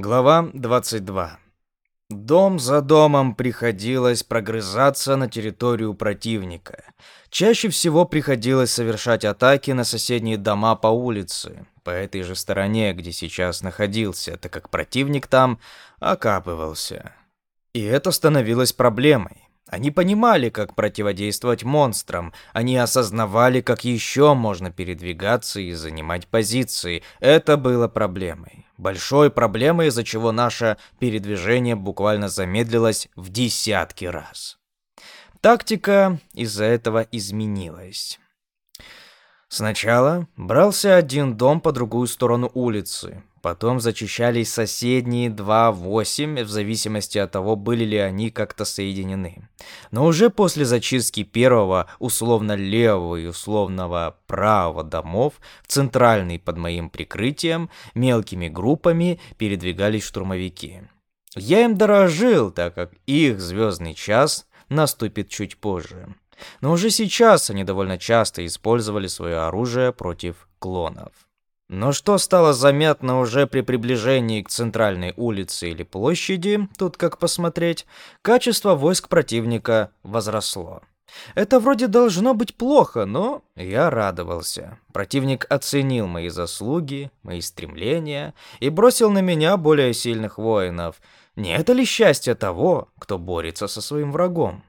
Глава 22. Дом за домом приходилось прогрызаться на территорию противника. Чаще всего приходилось совершать атаки на соседние дома по улице, по этой же стороне, где сейчас находился, так как противник там окапывался. И это становилось проблемой. Они понимали, как противодействовать монстрам. Они осознавали, как еще можно передвигаться и занимать позиции. Это было проблемой. Большой проблемой, из-за чего наше передвижение буквально замедлилось в десятки раз. Тактика из-за этого изменилась. Сначала брался один дом по другую сторону улицы, Потом зачищались соседние два восемь, в зависимости от того, были ли они как-то соединены. Но уже после зачистки первого условно левого и условного правого домов в центральный под моим прикрытием мелкими группами передвигались штурмовики. Я им дорожил, так как их звездный час наступит чуть позже. Но уже сейчас они довольно часто использовали свое оружие против клонов. Но что стало заметно уже при приближении к центральной улице или площади, тут как посмотреть, качество войск противника возросло. Это вроде должно быть плохо, но я радовался. Противник оценил мои заслуги, мои стремления и бросил на меня более сильных воинов. Не это ли счастье того, кто борется со своим врагом?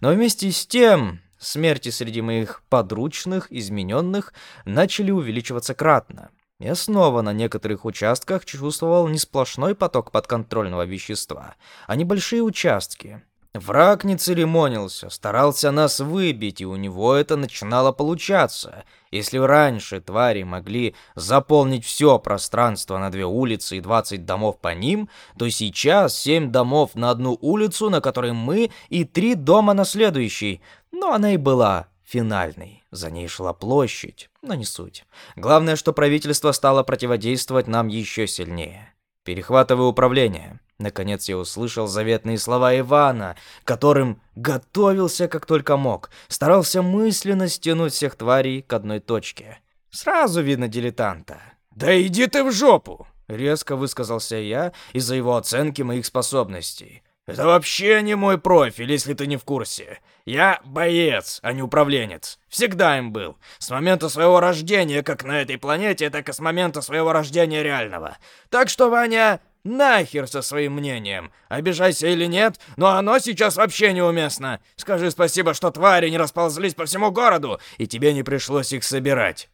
Но вместе с тем, смерти среди моих подручных, измененных, начали увеличиваться кратно. Я снова на некоторых участках чувствовал не сплошной поток подконтрольного вещества, а небольшие участки. Враг не церемонился, старался нас выбить, и у него это начинало получаться. Если раньше твари могли заполнить все пространство на две улицы и 20 домов по ним, то сейчас 7 домов на одну улицу, на которой мы, и 3 дома на следующей. Но она и была финальной. За ней шла площадь, но не суть. Главное, что правительство стало противодействовать нам еще сильнее. Перехватываю управление. Наконец я услышал заветные слова Ивана, которым готовился как только мог. Старался мысленно стянуть всех тварей к одной точке. Сразу видно дилетанта. «Да иди ты в жопу!» Резко высказался я из-за его оценки моих способностей. «Это вообще не мой профиль, если ты не в курсе. Я боец, а не управленец. Всегда им был. С момента своего рождения, как на этой планете, так и с момента своего рождения реального. Так что, Ваня, нахер со своим мнением. Обижайся или нет, но оно сейчас вообще неуместно. Скажи спасибо, что твари не расползлись по всему городу, и тебе не пришлось их собирать».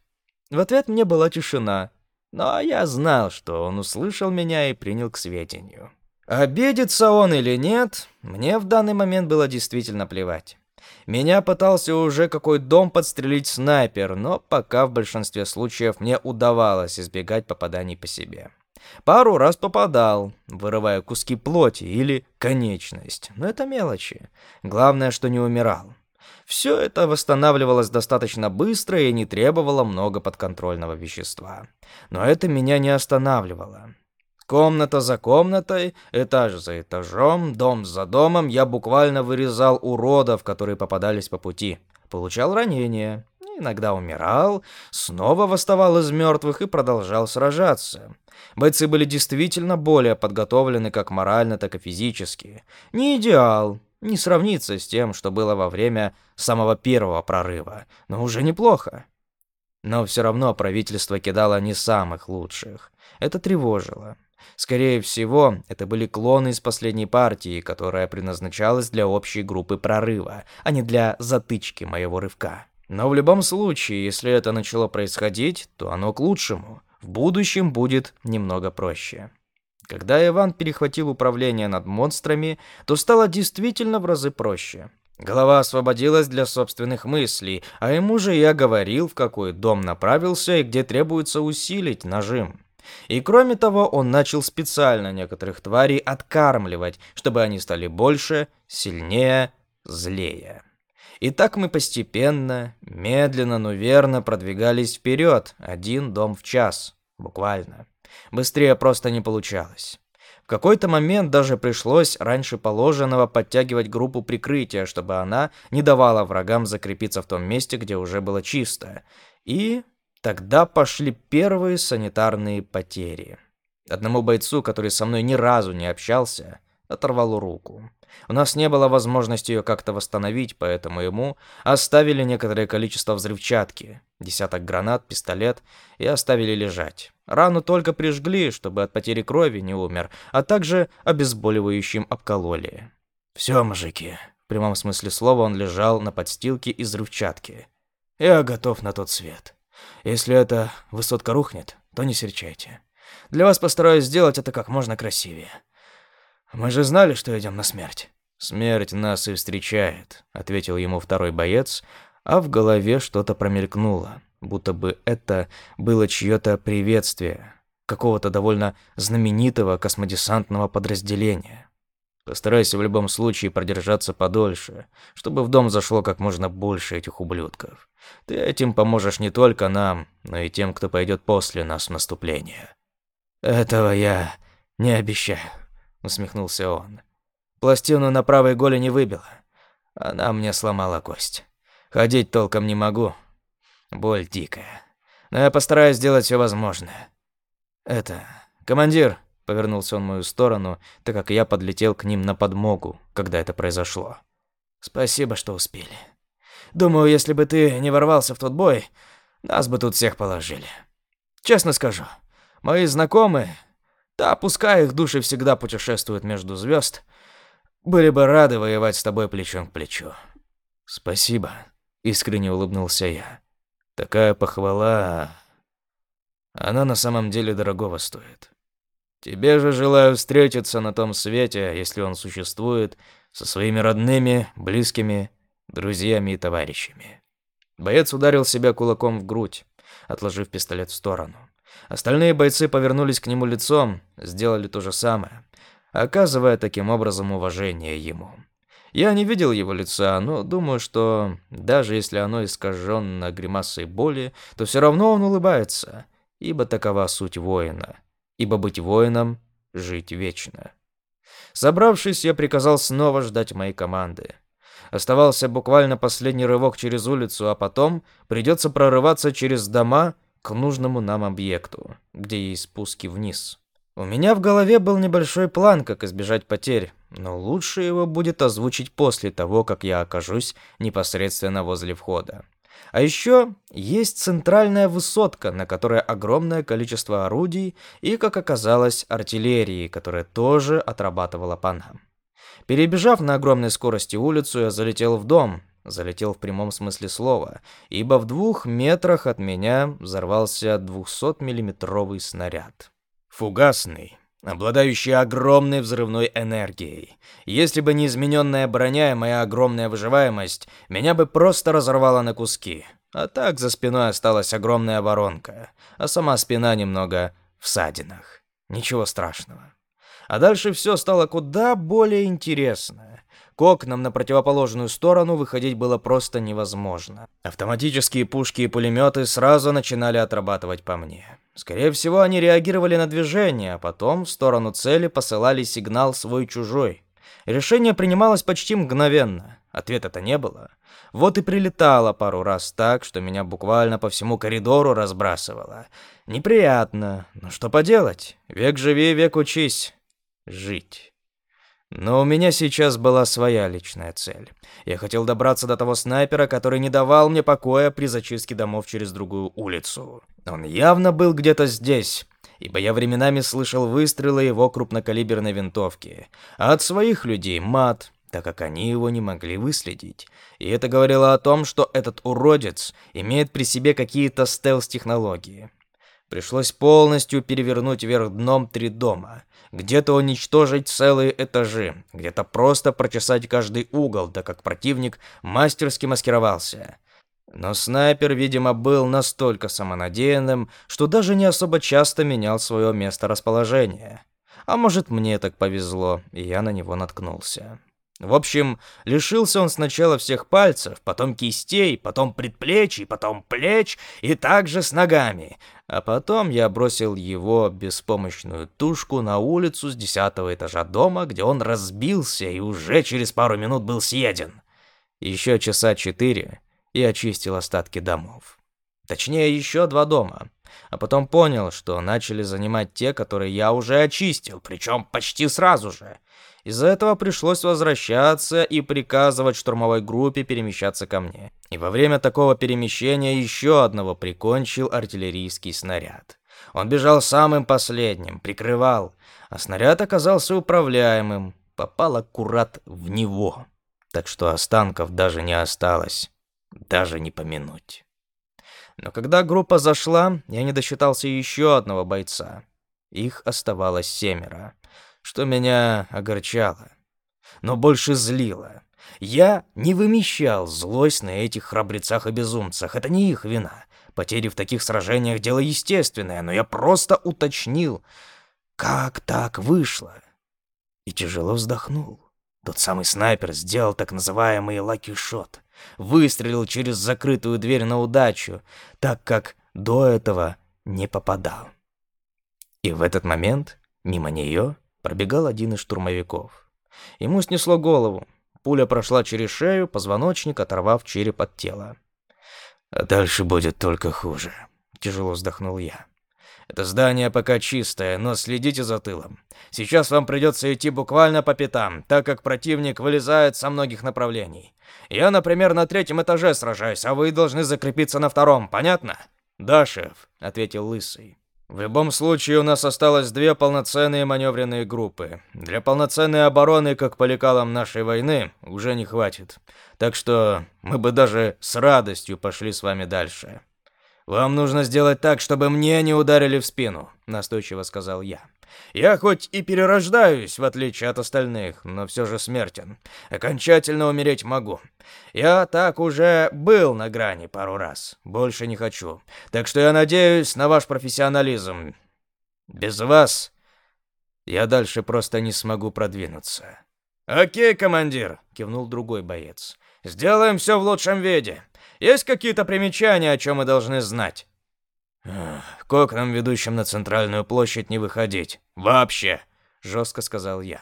В ответ мне была тишина. Но я знал, что он услышал меня и принял к сведению. Обидится он или нет, мне в данный момент было действительно плевать. Меня пытался уже какой дом подстрелить снайпер, но пока в большинстве случаев мне удавалось избегать попаданий по себе. Пару раз попадал, вырывая куски плоти или конечность, но это мелочи. Главное, что не умирал. Все это восстанавливалось достаточно быстро и не требовало много подконтрольного вещества. Но это меня не останавливало. Комната за комнатой, этаж за этажом, дом за домом я буквально вырезал уродов, которые попадались по пути. Получал ранения, иногда умирал, снова восставал из мертвых и продолжал сражаться. Бойцы были действительно более подготовлены как морально, так и физически. Не идеал, не сравнится с тем, что было во время самого первого прорыва, но уже неплохо. Но все равно правительство кидало не самых лучших. Это тревожило. Скорее всего, это были клоны из последней партии, которая предназначалась для общей группы прорыва, а не для затычки моего рывка. Но в любом случае, если это начало происходить, то оно к лучшему. В будущем будет немного проще. Когда Иван перехватил управление над монстрами, то стало действительно в разы проще. Голова освободилась для собственных мыслей, а ему же я говорил, в какой дом направился и где требуется усилить нажим. И кроме того, он начал специально некоторых тварей откармливать, чтобы они стали больше, сильнее, злее. И так мы постепенно, медленно, но верно продвигались вперед, один дом в час, буквально. Быстрее просто не получалось. В какой-то момент даже пришлось раньше положенного подтягивать группу прикрытия, чтобы она не давала врагам закрепиться в том месте, где уже было чисто. И Тогда пошли первые санитарные потери. Одному бойцу, который со мной ни разу не общался, оторвало руку. У нас не было возможности ее как-то восстановить, поэтому ему оставили некоторое количество взрывчатки, десяток гранат, пистолет и оставили лежать. Рану только прижгли, чтобы от потери крови не умер, а также обезболивающим обкололи. Все, мужики, в прямом смысле слова он лежал на подстилке из взрывчатки. Я готов на тот свет. Если эта высотка рухнет, то не серчайте. Для вас постараюсь сделать это как можно красивее. Мы же знали, что идем на смерть. Смерть нас и встречает, ответил ему второй боец, а в голове что-то промелькнуло, будто бы это было чье-то приветствие какого-то довольно знаменитого космодесантного подразделения. Постарайся в любом случае продержаться подольше, чтобы в дом зашло как можно больше этих ублюдков. Ты этим поможешь не только нам, но и тем, кто пойдет после нас в наступление. Этого я не обещаю усмехнулся он. Пластину на правой голени выбила. Она мне сломала кость. Ходить толком не могу. Боль дикая. Но я постараюсь сделать все возможное. Это, командир, повернулся он в мою сторону, так как я подлетел к ним на подмогу, когда это произошло. Спасибо, что успели. Думаю, если бы ты не ворвался в тот бой, нас бы тут всех положили. Честно скажу, мои знакомые да, пускай их души всегда путешествуют между звезд, были бы рады воевать с тобой плечом к плечу. Спасибо, искренне улыбнулся я. Такая похвала, она на самом деле дорогого стоит. Тебе же желаю встретиться на том свете, если он существует, со своими родными, близкими, друзьями и товарищами. Боец ударил себя кулаком в грудь, отложив пистолет в сторону. Остальные бойцы повернулись к нему лицом, сделали то же самое, оказывая таким образом уважение ему. Я не видел его лица, но думаю, что даже если оно искаженно гримасой боли, то все равно он улыбается, ибо такова суть воина. Ибо быть воином — жить вечно. Собравшись, я приказал снова ждать моей команды. Оставался буквально последний рывок через улицу, а потом придется прорываться через дома к нужному нам объекту, где есть спуски вниз. У меня в голове был небольшой план, как избежать потерь, но лучше его будет озвучить после того, как я окажусь непосредственно возле входа. А еще есть центральная высотка, на которой огромное количество орудий и, как оказалось, артиллерии, которая тоже отрабатывала нам. Перебежав на огромной скорости улицу, я залетел в дом, Залетел в прямом смысле слова, ибо в двух метрах от меня взорвался 200-миллиметровый снаряд. Фугасный, обладающий огромной взрывной энергией. Если бы не измененная броня и моя огромная выживаемость, меня бы просто разорвало на куски. А так за спиной осталась огромная воронка, а сама спина немного в садинах. Ничего страшного. А дальше все стало куда более интересно. К окнам на противоположную сторону выходить было просто невозможно. Автоматические пушки и пулеметы сразу начинали отрабатывать по мне. Скорее всего, они реагировали на движение, а потом в сторону цели посылали сигнал свой-чужой. Решение принималось почти мгновенно. Ответа-то не было. Вот и прилетало пару раз так, что меня буквально по всему коридору разбрасывало. Неприятно, но что поделать? Век живи, век учись. Жить. Но у меня сейчас была своя личная цель. Я хотел добраться до того снайпера, который не давал мне покоя при зачистке домов через другую улицу. Он явно был где-то здесь, ибо я временами слышал выстрелы его крупнокалиберной винтовки, а от своих людей мат, так как они его не могли выследить. И это говорило о том, что этот уродец имеет при себе какие-то стелс-технологии. Пришлось полностью перевернуть вверх дном три дома, где-то уничтожить целые этажи, где-то просто прочесать каждый угол, так как противник мастерски маскировался. Но снайпер, видимо, был настолько самонадеянным, что даже не особо часто менял свое место расположения. А может, мне так повезло, и я на него наткнулся. В общем, лишился он сначала всех пальцев, потом кистей, потом предплечий, потом плеч и также с ногами. А потом я бросил его беспомощную тушку на улицу с десятого этажа дома, где он разбился и уже через пару минут был съеден. Еще часа четыре и очистил остатки домов. Точнее, еще два дома. А потом понял, что начали занимать те, которые я уже очистил, причем почти сразу же. Из-за этого пришлось возвращаться и приказывать штурмовой группе перемещаться ко мне. И во время такого перемещения еще одного прикончил артиллерийский снаряд. Он бежал самым последним, прикрывал, а снаряд оказался управляемым, попал аккурат в него. Так что останков даже не осталось, даже не помянуть. Но когда группа зашла, я не досчитался еще одного бойца. Их оставалось семеро, что меня огорчало, но больше злило. Я не вымещал злость на этих храбрецах и безумцах, это не их вина. Потери в таких сражениях – дело естественное, но я просто уточнил, как так вышло. И тяжело вздохнул. Тот самый снайпер сделал так называемый lucky shot. Выстрелил через закрытую дверь на удачу, так как до этого не попадал. И в этот момент мимо нее пробегал один из штурмовиков. Ему снесло голову. Пуля прошла через шею, позвоночник, оторвав череп от тела. А дальше будет только хуже. Тяжело вздохнул я. Это здание пока чистое, но следите за тылом. Сейчас вам придется идти буквально по пятам, так как противник вылезает со многих направлений. Я, например, на третьем этаже сражаюсь, а вы должны закрепиться на втором, понятно? Да, шеф, ответил лысый. В любом случае у нас осталось две полноценные маневренные группы. Для полноценной обороны, как по лекалам нашей войны, уже не хватит. Так что мы бы даже с радостью пошли с вами дальше. Вам нужно сделать так, чтобы мне не ударили в спину, настойчиво сказал я. Я хоть и перерождаюсь, в отличие от остальных, но все же смертен. Окончательно умереть могу. Я так уже был на грани пару раз. Больше не хочу. Так что я надеюсь на ваш профессионализм. Без вас я дальше просто не смогу продвинуться. «Окей, командир», — кивнул другой боец. «Сделаем все в лучшем виде. Есть какие-то примечания, о чем мы должны знать?» «К окнам, ведущим на центральную площадь, не выходить. Вообще!» — жестко сказал я.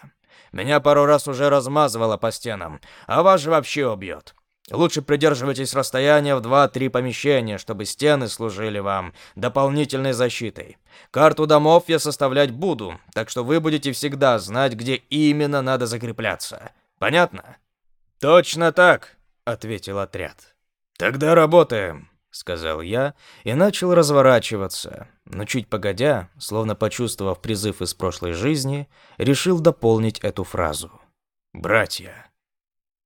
«Меня пару раз уже размазывало по стенам, а вас же вообще убьет. Лучше придерживайтесь расстояния в два-три помещения, чтобы стены служили вам дополнительной защитой. Карту домов я составлять буду, так что вы будете всегда знать, где именно надо закрепляться. Понятно?» «Точно так», — ответил отряд. «Тогда работаем». — сказал я и начал разворачиваться, но чуть погодя, словно почувствовав призыв из прошлой жизни, решил дополнить эту фразу. «Братья».